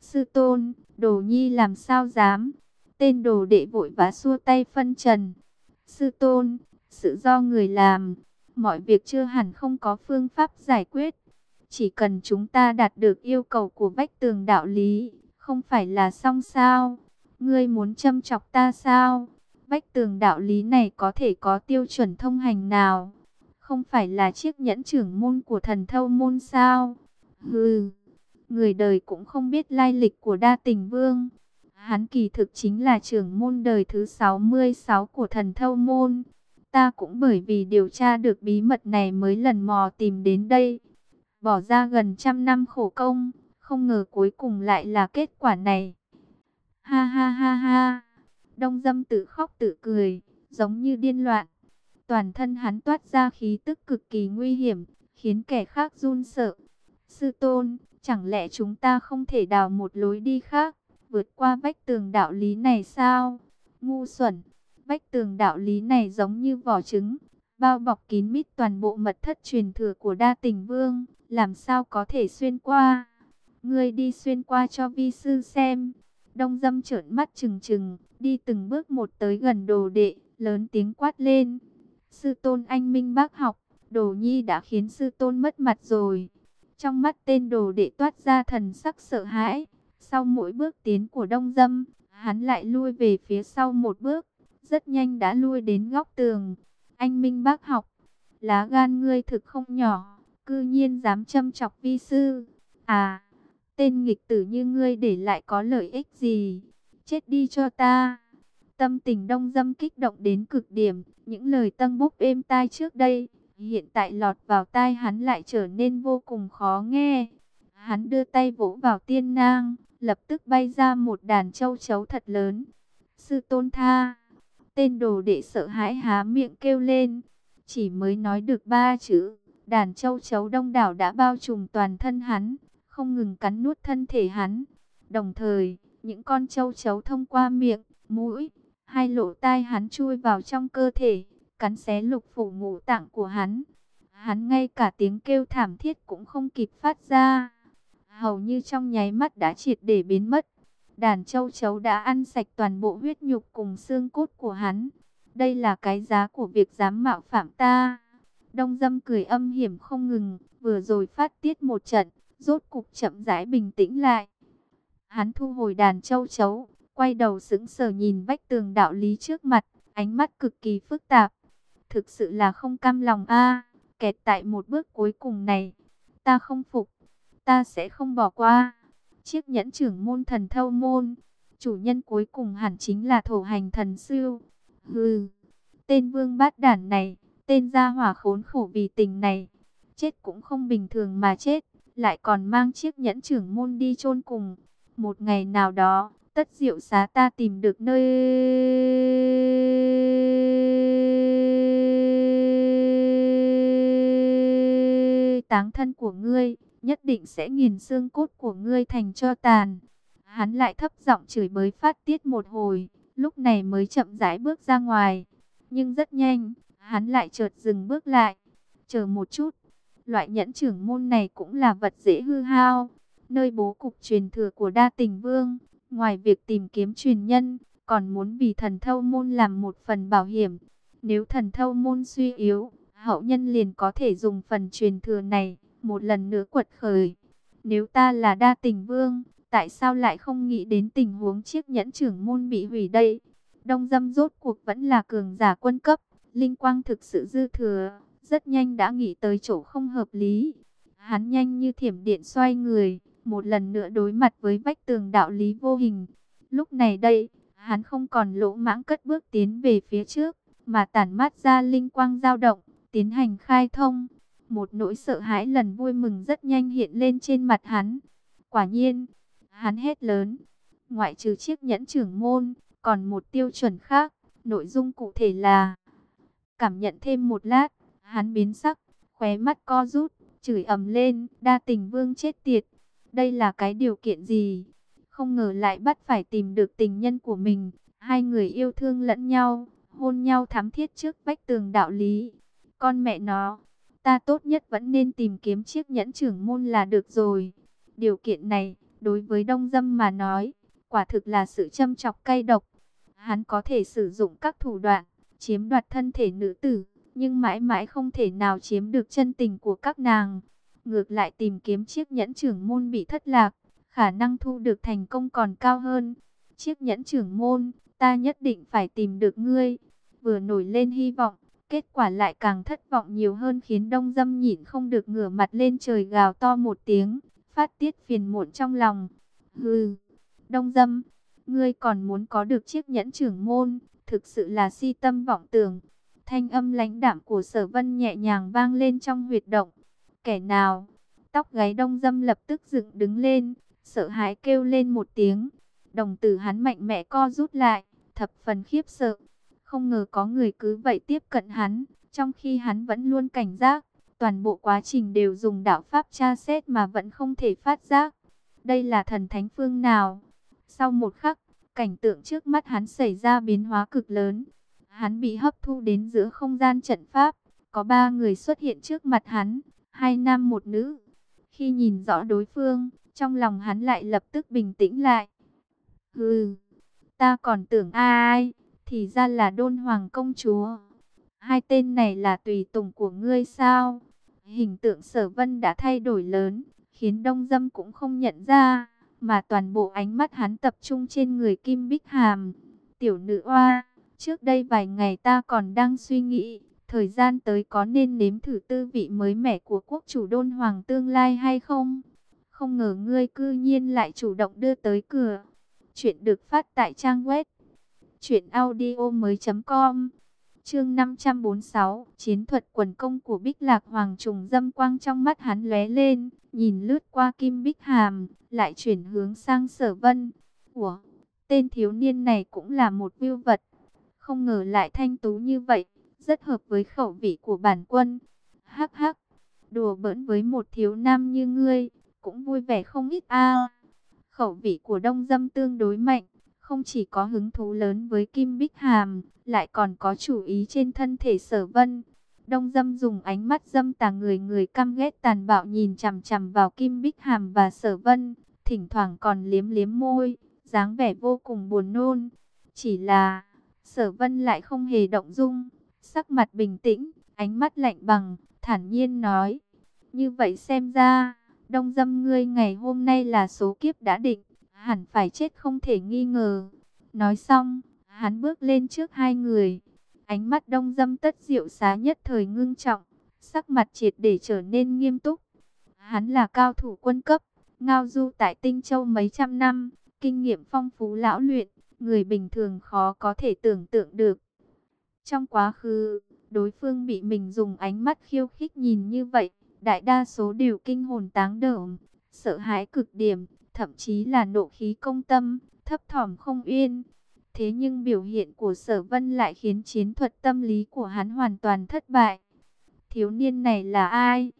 Sư tôn, đồ nhi làm sao dám? Tên đồ đệ vội vã xua tay phân trần. Sư tôn, sự do người làm, mọi việc chưa hẳn không có phương pháp giải quyết. Chỉ cần chúng ta đạt được yêu cầu của vách tường đạo lý, không phải là xong sao? Ngươi muốn châm chọc ta sao? Vách tường đạo lý này có thể có tiêu chuẩn thông hành nào? Không phải là chiếc nhẫn trưởng môn của thần thâu môn sao? Hừ, người đời cũng không biết lai lịch của đa tình vương. Hắn kỳ thực chính là trưởng môn đời thứ 66 của thần thâu môn. Ta cũng bởi vì điều tra được bí mật này mới lần mò tìm đến đây. Bỏ ra gần trăm năm khổ công, không ngờ cuối cùng lại là kết quả này. Ha ha ha ha. Đông dâm tự khóc tự cười, giống như điên loạn. Toàn thân hắn toát ra khí tức cực kỳ nguy hiểm, khiến kẻ khác run sợ. Sư tôn, chẳng lẽ chúng ta không thể đào một lối đi khác, vượt qua vách tường đạo lý này sao? Ngu xuẩn, vách tường đạo lý này giống như vỏ trứng, bao bọc kín mít toàn bộ mật thất truyền thừa của đa tình vương, làm sao có thể xuyên qua? Ngươi đi xuyên qua cho vi sư xem. Đông dâm trợn mắt trừng trừng, đi từng bước một tới gần đồ đệ, lớn tiếng quát lên. Sư tôn anh minh bác học, đồ nhi đã khiến sư tôn mất mặt rồi. Trong mắt tên đồ đệ toát ra thần sắc sợ hãi. Sau mỗi bước tiến của đông dâm, hắn lại lui về phía sau một bước. Rất nhanh đã lui đến góc tường. Anh minh bác học, lá gan ngươi thực không nhỏ, cư nhiên dám châm chọc vi sư. À, tên nghịch tử như ngươi để lại có lợi ích gì? Chết đi cho ta. Tâm tình đông dâm kích động đến cực điểm, những lời tân bốc êm tai trước đây, hiện tại lọt vào tai hắn lại trở nên vô cùng khó nghe. Hắn đưa tay vỗ vào tiên nang, lập tức bay ra một đàn châu chấu thật lớn. Sư tôn tha, tên đồ đệ sợ hãi há miệng kêu lên, chỉ mới nói được ba chữ, đàn châu chấu đông đảo đã bao trùm toàn thân hắn, không ngừng cắn nuốt thân thể hắn. Đồng thời, những con châu chấu thông qua miệng, mũi, hai lỗ tai hắn chui vào trong cơ thể, cắn xé lục phủ ngũ tạng của hắn. Hắn ngay cả tiếng kêu thảm thiết cũng không kịp phát ra. Hầu như trong nháy mắt đã triệt để biến mất. Đàn châu chấu đã ăn sạch toàn bộ huyết nhục cùng xương cốt của hắn. Đây là cái giá của việc dám mạo phạm ta. Đông dâm cười âm hiểm không ngừng, vừa rồi phát tiết một trận, rốt cục chậm rãi bình tĩnh lại. Hắn thu hồi đàn châu chấu, quay đầu sững sờ nhìn vách tường đạo lý trước mặt, ánh mắt cực kỳ phức tạp. Thực sự là không cam lòng a, kẹt tại một bước cuối cùng này. Ta không phục, ta sẽ không bỏ qua. Chiếc nhẫn trưởng môn thần thâu môn, chủ nhân cuối cùng hẳn chính là thổ hành thần sư. Hừ, tên vương bát đản này, tên gia hỏa khốn khổ vì tình này, chết cũng không bình thường mà chết, lại còn mang chiếc nhẫn trưởng môn đi chôn cùng. Một ngày nào đó, tất diệu xá ta tìm được nơi táng thân của ngươi, nhất định sẽ nghiền xương cốt của ngươi thành cho tàn. Hắn lại thấp giọng chửi bới phát tiết một hồi, lúc này mới chậm rãi bước ra ngoài. Nhưng rất nhanh, hắn lại chợt dừng bước lại. Chờ một chút, loại nhẫn trưởng môn này cũng là vật dễ hư hao. Nơi bố cục truyền thừa của đa tình vương, ngoài việc tìm kiếm truyền nhân, còn muốn vì thần thâu môn làm một phần bảo hiểm. Nếu thần thâu môn suy yếu, hậu nhân liền có thể dùng phần truyền thừa này, một lần nữa quật khởi. Nếu ta là đa tình vương, tại sao lại không nghĩ đến tình huống chiếc nhẫn trưởng môn bị hủy đây? Đông dâm rốt cuộc vẫn là cường giả quân cấp, linh quang thực sự dư thừa, rất nhanh đã nghĩ tới chỗ không hợp lý. Hắn nhanh như thiểm điện xoay người, một lần nữa đối mặt với vách tường đạo lý vô hình. Lúc này đây, hắn không còn lỗ mãng cất bước tiến về phía trước, mà tản mát ra linh quang dao động, tiến hành khai thông. Một nỗi sợ hãi lần vui mừng rất nhanh hiện lên trên mặt hắn. Quả nhiên, hắn hét lớn, ngoại trừ chiếc nhẫn trưởng môn, còn một tiêu chuẩn khác, nội dung cụ thể là Cảm nhận thêm một lát, hắn biến sắc, khóe mắt co rút, chửi ầm lên, đa tình vương chết tiệt. Đây là cái điều kiện gì? Không ngờ lại bắt phải tìm được tình nhân của mình. Hai người yêu thương lẫn nhau, hôn nhau thắm thiết trước vách tường đạo lý. Con mẹ nó, ta tốt nhất vẫn nên tìm kiếm chiếc nhẫn trưởng môn là được rồi. Điều kiện này, đối với đông dâm mà nói, quả thực là sự châm chọc cay độc. Hắn có thể sử dụng các thủ đoạn, chiếm đoạt thân thể nữ tử, nhưng mãi mãi không thể nào chiếm được chân tình của các nàng. Ngược lại tìm kiếm chiếc nhẫn trưởng môn bị thất lạc, khả năng thu được thành công còn cao hơn. Chiếc nhẫn trưởng môn, ta nhất định phải tìm được ngươi. Vừa nổi lên hy vọng, kết quả lại càng thất vọng nhiều hơn khiến đông dâm nhịn không được ngửa mặt lên trời gào to một tiếng, phát tiết phiền muộn trong lòng. Hừ, đông dâm, ngươi còn muốn có được chiếc nhẫn trưởng môn, thực sự là si tâm vọng tưởng. Thanh âm lãnh đạm của sở vân nhẹ nhàng vang lên trong huyệt động. Kẻ nào? Tóc gáy đông dâm lập tức dựng đứng lên, sợ hãi kêu lên một tiếng. Đồng tử hắn mạnh mẽ co rút lại, thập phần khiếp sợ. Không ngờ có người cứ vậy tiếp cận hắn, trong khi hắn vẫn luôn cảnh giác. Toàn bộ quá trình đều dùng đạo pháp tra xét mà vẫn không thể phát giác. Đây là thần thánh phương nào? Sau một khắc, cảnh tượng trước mắt hắn xảy ra biến hóa cực lớn. Hắn bị hấp thu đến giữa không gian trận pháp. Có ba người xuất hiện trước mặt hắn, hai nam một nữ. Khi nhìn rõ đối phương, trong lòng hắn lại lập tức bình tĩnh lại. Hừ, ta còn tưởng ai, thì ra là đôn hoàng công chúa. Hai tên này là tùy tùng của ngươi sao? Hình tượng sở vân đã thay đổi lớn, khiến đông dâm cũng không nhận ra, mà toàn bộ ánh mắt hắn tập trung trên người Kim Bích Hàm. Tiểu nữ oa, trước đây vài ngày ta còn đang suy nghĩ, thời gian tới có nên nếm thử tư vị mới mẻ của quốc chủ đôn hoàng tương lai hay không? Không ngờ ngươi cư nhiên lại chủ động đưa tới cửa. Chuyện được phát tại trang web chuyện audio mới.com Chương 546, chiến thuật quần công của Bích Lạc Hoàng trùng dâm quang trong mắt hắn lóe lên, nhìn lướt qua Kim Bích Hàm, lại chuyển hướng sang Sở Vân. Ủa, tên thiếu niên này cũng là một viêu vật, không ngờ lại thanh tú như vậy, rất hợp với khẩu vị của bản quân. Hắc hắc, đùa bỡn với một thiếu nam như ngươi, cũng vui vẻ không ít a. Khẩu vị của Đông Dâm tương đối mạnh, không chỉ có hứng thú lớn với Kim Bích Hàm, lại còn có chủ ý trên thân thể sở vân. Đông dâm dùng ánh mắt dâm tà người người căm ghét tàn bạo nhìn chằm chằm vào Kim Bích Hàm và sở vân, thỉnh thoảng còn liếm liếm môi, dáng vẻ vô cùng buồn nôn. Chỉ là, sở vân lại không hề động dung, sắc mặt bình tĩnh, ánh mắt lạnh bằng, thản nhiên nói. Như vậy xem ra, đông dâm ngươi ngày hôm nay là số kiếp đã định hẳn phải chết không thể nghi ngờ. Nói xong, hắn bước lên trước hai người. Ánh mắt đông dâm tất diệu xá nhất thời ngưng trọng, sắc mặt triệt để trở nên nghiêm túc. Hắn là cao thủ quân cấp, ngao du tại Tinh Châu mấy trăm năm, kinh nghiệm phong phú lão luyện, người bình thường khó có thể tưởng tượng được. Trong quá khứ, đối phương bị mình dùng ánh mắt khiêu khích nhìn như vậy, đại đa số đều kinh hồn táng đởm, sợ hãi cực điểm, thậm chí là nộ khí công tâm, thấp thỏm không yên. Thế nhưng biểu hiện của sở vân lại khiến chiến thuật tâm lý của hắn hoàn toàn thất bại. Thiếu niên này là ai?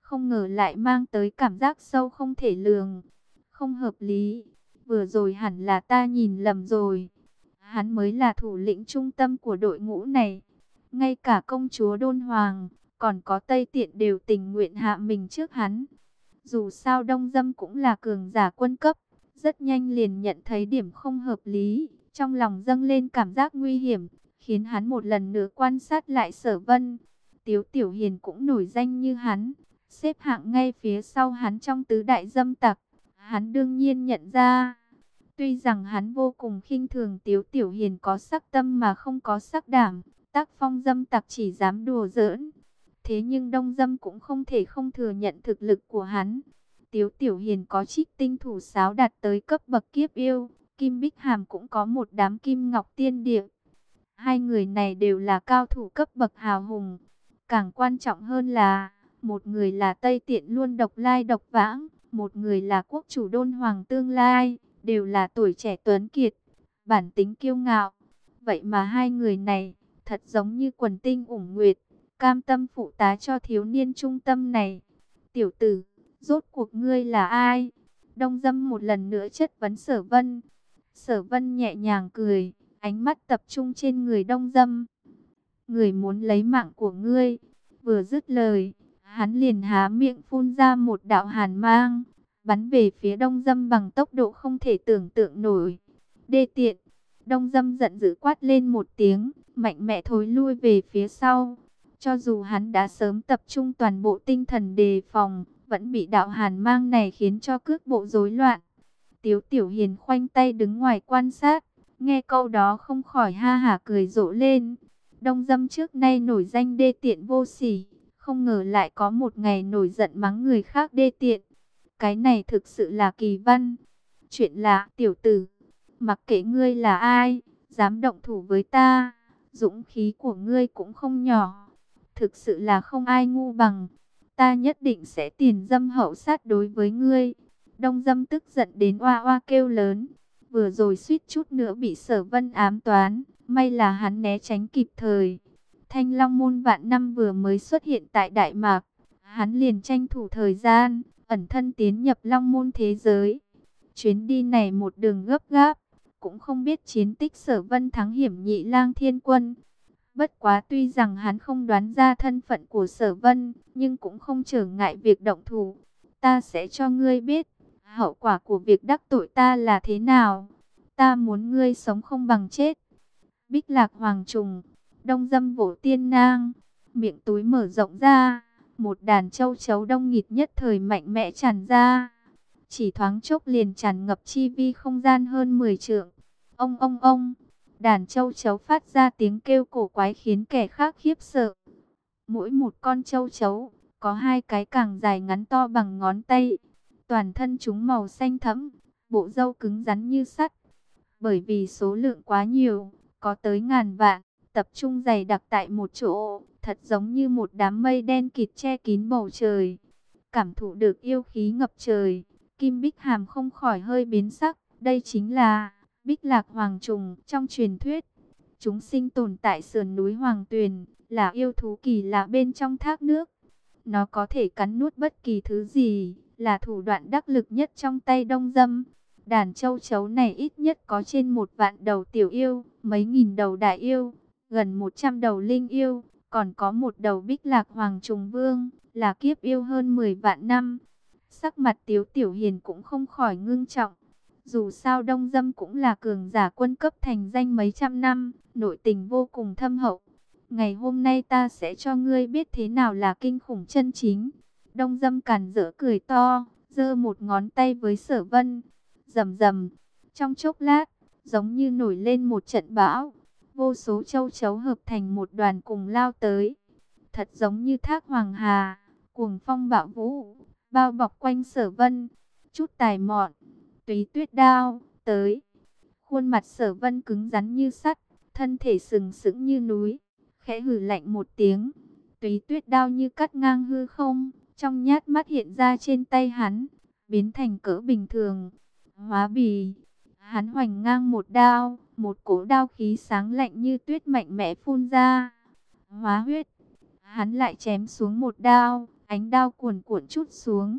Không ngờ lại mang tới cảm giác sâu không thể lường. Không hợp lý. Vừa rồi hẳn là ta nhìn lầm rồi. Hắn mới là thủ lĩnh trung tâm của đội ngũ này. Ngay cả công chúa Đôn Hoàng, còn có Tây Tiện đều tình nguyện hạ mình trước hắn. Dù sao Đông Dâm cũng là cường giả quân cấp, rất nhanh liền nhận thấy điểm không hợp lý, trong lòng dâng lên cảm giác nguy hiểm, khiến hắn một lần nữa quan sát lại sở vân. Tiếu Tiểu Hiền cũng nổi danh như hắn, xếp hạng ngay phía sau hắn trong tứ đại dâm tặc. Hắn đương nhiên nhận ra, tuy rằng hắn vô cùng khinh thường Tiếu Tiểu Hiền có sắc tâm mà không có sắc đảm, tác phong dâm tặc chỉ dám đùa giỡn. Thế nhưng Đông Dâm cũng không thể không thừa nhận thực lực của hắn. Tiếu Tiểu Hiền có trích tinh thủ sáo đạt tới cấp bậc kiếp yêu, Kim Bích Hàm cũng có một đám kim ngọc tiên địa. Hai người này đều là cao thủ cấp bậc hào hùng. Càng quan trọng hơn là, một người là Tây Tiện luôn độc lai độc vãng, một người là quốc chủ đôn hoàng tương lai, đều là tuổi trẻ tuấn kiệt, bản tính kiêu ngạo. Vậy mà hai người này, thật giống như quần tinh ủng nguyệt, cam tâm phụ tá cho thiếu niên trung tâm này. Tiểu tử, rốt cuộc ngươi là ai? Đông dâm một lần nữa chất vấn sở vân. Sở vân nhẹ nhàng cười, ánh mắt tập trung trên người đông dâm. Người muốn lấy mạng của ngươi. Vừa dứt lời, hắn liền há miệng phun ra một đạo hàn mang, bắn về phía đông dâm bằng tốc độ không thể tưởng tượng nổi. Đê tiện, đông dâm giận dữ quát lên một tiếng, mạnh mẽ thối lui về phía sau. Cho dù hắn đã sớm tập trung toàn bộ tinh thần đề phòng, vẫn bị đạo hàn mang này khiến cho cước bộ rối loạn. Tiếu Tiểu Hiền khoanh tay đứng ngoài quan sát, nghe câu đó không khỏi ha hả cười rộ lên. Đông dâm trước nay nổi danh đê tiện vô sỉ, không ngờ lại có một ngày nổi giận mắng người khác đê tiện. Cái này thực sự là kỳ văn. Chuyện là tiểu tử, mặc kệ ngươi là ai, dám động thủ với ta, dũng khí của ngươi cũng không nhỏ. Thực sự là không ai ngu bằng, ta nhất định sẽ tiền dâm hậu sát đối với ngươi. Đông dâm tức giận đến oa oa kêu lớn, vừa rồi suýt chút nữa bị sở vân ám toán, may là hắn né tránh kịp thời. Thanh Long môn vạn năm vừa mới xuất hiện tại Đại Mạc, hắn liền tranh thủ thời gian, ẩn thân tiến nhập Long môn thế giới. Chuyến đi này một đường gấp gáp, cũng không biết chiến tích sở vân thắng hiểm nhị lang thiên quân. Bất quá tuy rằng hắn không đoán ra thân phận của sở vân, nhưng cũng không trở ngại việc động thủ. Ta sẽ cho ngươi biết, hậu quả của việc đắc tội ta là thế nào. Ta muốn ngươi sống không bằng chết. Bích lạc hoàng trùng, đông dâm vỗ tiên nang, miệng túi mở rộng ra, một đàn châu chấu đông nghịt nhất thời mạnh mẽ tràn ra. Chỉ thoáng chốc liền tràn ngập chi vi không gian hơn 10 trượng. Ông ông ông, đàn châu chấu phát ra tiếng kêu cổ quái khiến kẻ khác khiếp sợ. Mỗi một con châu chấu có hai cái càng dài ngắn to bằng ngón tay. Toàn thân chúng màu xanh thẫm, bộ râu cứng rắn như sắt. Bởi vì số lượng quá nhiều, có tới ngàn vạn, tập trung dày đặc tại một chỗ, thật giống như một đám mây đen kịt che kín bầu trời. Cảm thụ được yêu khí ngập trời, Kim Bích Hàm không khỏi hơi biến sắc, đây chính là Bích Lạc Hoàng Trùng trong truyền thuyết. Chúng sinh tồn tại sườn núi Hoàng Tuyền, là yêu thú kỳ lạ bên trong thác nước. Nó có thể cắn nuốt bất kỳ thứ gì, là thủ đoạn đắc lực nhất trong tay đông dâm. Đàn châu chấu này ít nhất có trên một vạn đầu tiểu yêu, mấy nghìn đầu đại yêu, gần 100 đầu linh yêu, còn có một đầu bích lạc hoàng trùng vương, là kiếp yêu hơn 10 vạn năm. Sắc mặt tiếu tiểu hiền cũng không khỏi ngưng trọng. Dù sao đông dâm cũng là cường giả quân cấp thành danh mấy trăm năm, nội tình vô cùng thâm hậu. Ngày hôm nay ta sẽ cho ngươi biết thế nào là kinh khủng chân chính. Đông dâm càn rỡ cười to, giơ một ngón tay với sở vân. Rầm rầm, trong chốc lát, giống như nổi lên một trận bão. Vô số châu chấu hợp thành một đoàn cùng lao tới. Thật giống như thác hoàng hà, cuồng phong bạo vũ, bao bọc quanh sở vân. Chút tài mọn, túy tuyết đao, tới. Khuôn mặt sở vân cứng rắn như sắt, thân thể sừng sững như núi. Khẽ hử lạnh một tiếng, túy tuyết đao như cắt ngang hư không, trong nhát mắt hiện ra trên tay hắn, biến thành cỡ bình thường. hóa bì. Hắn hoành ngang một đao, một cỗ đao khí sáng lạnh như tuyết mạnh mẽ phun ra. Hóa huyết, hắn lại chém xuống một đao, ánh đao cuồn cuộn chút xuống,